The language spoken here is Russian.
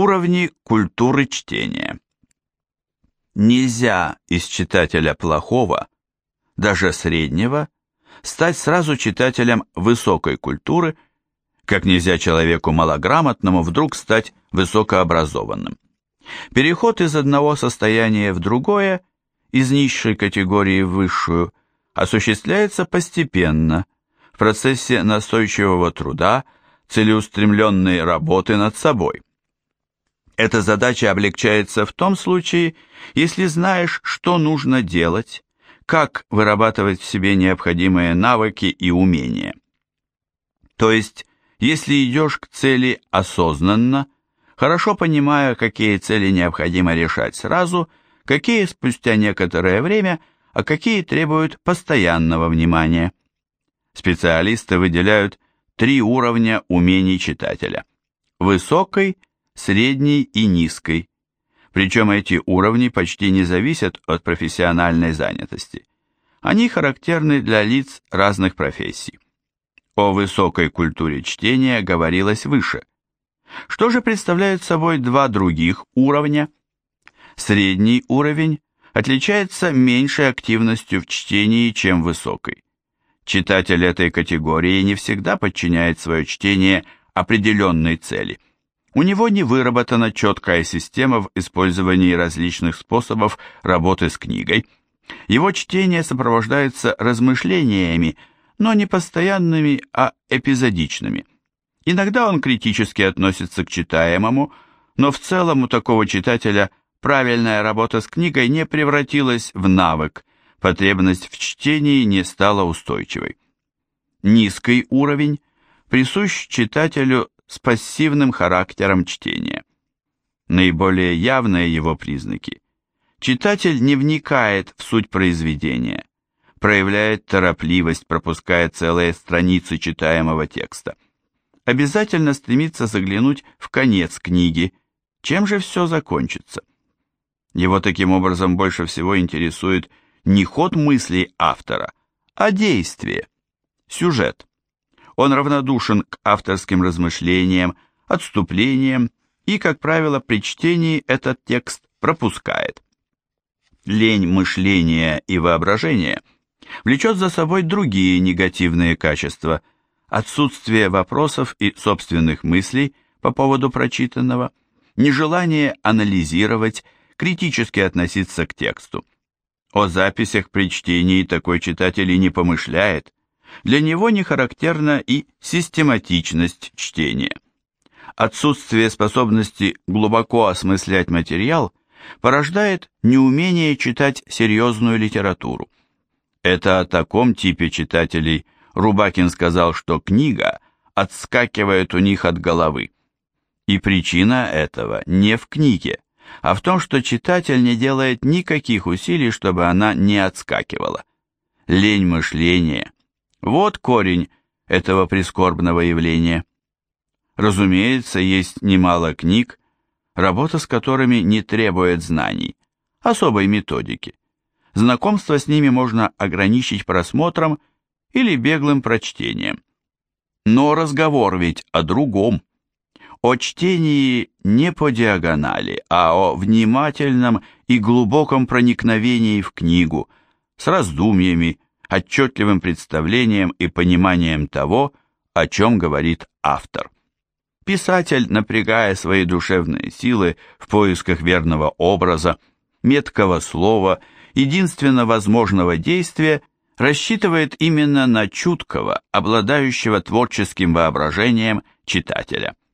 Уровни культуры чтения. Нельзя из читателя плохого, даже среднего, стать сразу читателем высокой культуры, как нельзя человеку малограмотному вдруг стать высокообразованным. Переход из одного состояния в другое, из низшей категории в высшую, осуществляется постепенно, в процессе настойчивого труда, целеустремленной работы над собой. Эта задача облегчается в том случае, если знаешь, что нужно делать, как вырабатывать в себе необходимые навыки и умения. То есть, если идешь к цели осознанно, хорошо понимая, какие цели необходимо решать сразу, какие спустя некоторое время, а какие требуют постоянного внимания. Специалисты выделяют три уровня умений читателя. Высокий, средней и низкой, причем эти уровни почти не зависят от профессиональной занятости. Они характерны для лиц разных профессий. О высокой культуре чтения говорилось выше. Что же представляют собой два других уровня? Средний уровень отличается меньшей активностью в чтении, чем высокой. Читатель этой категории не всегда подчиняет свое чтение определенной цели – у него не выработана четкая система в использовании различных способов работы с книгой. Его чтение сопровождается размышлениями, но не постоянными, а эпизодичными. Иногда он критически относится к читаемому, но в целом у такого читателя правильная работа с книгой не превратилась в навык, потребность в чтении не стала устойчивой. Низкий уровень присущ читателю с пассивным характером чтения. Наиболее явные его признаки. Читатель не вникает в суть произведения, проявляет торопливость, пропуская целые страницы читаемого текста. Обязательно стремится заглянуть в конец книги, чем же все закончится. Его таким образом больше всего интересует не ход мыслей автора, а действие, сюжет. Он равнодушен к авторским размышлениям, отступлениям и, как правило, при чтении этот текст пропускает. Лень мышления и воображения влечет за собой другие негативные качества, отсутствие вопросов и собственных мыслей по поводу прочитанного, нежелание анализировать, критически относиться к тексту. О записях при чтении такой читатель и не помышляет, для него не характерна и систематичность чтения. Отсутствие способности глубоко осмыслять материал порождает неумение читать серьезную литературу. Это о таком типе читателей Рубакин сказал, что книга отскакивает у них от головы. И причина этого не в книге, а в том, что читатель не делает никаких усилий, чтобы она не отскакивала. Лень мышления, вот корень этого прискорбного явления. Разумеется, есть немало книг, работа с которыми не требует знаний, особой методики. Знакомство с ними можно ограничить просмотром или беглым прочтением. Но разговор ведь о другом. О чтении не по диагонали, а о внимательном и глубоком проникновении в книгу, с раздумьями, отчетливым представлением и пониманием того, о чем говорит автор. Писатель, напрягая свои душевные силы в поисках верного образа, меткого слова, единственно возможного действия, рассчитывает именно на чуткого, обладающего творческим воображением читателя –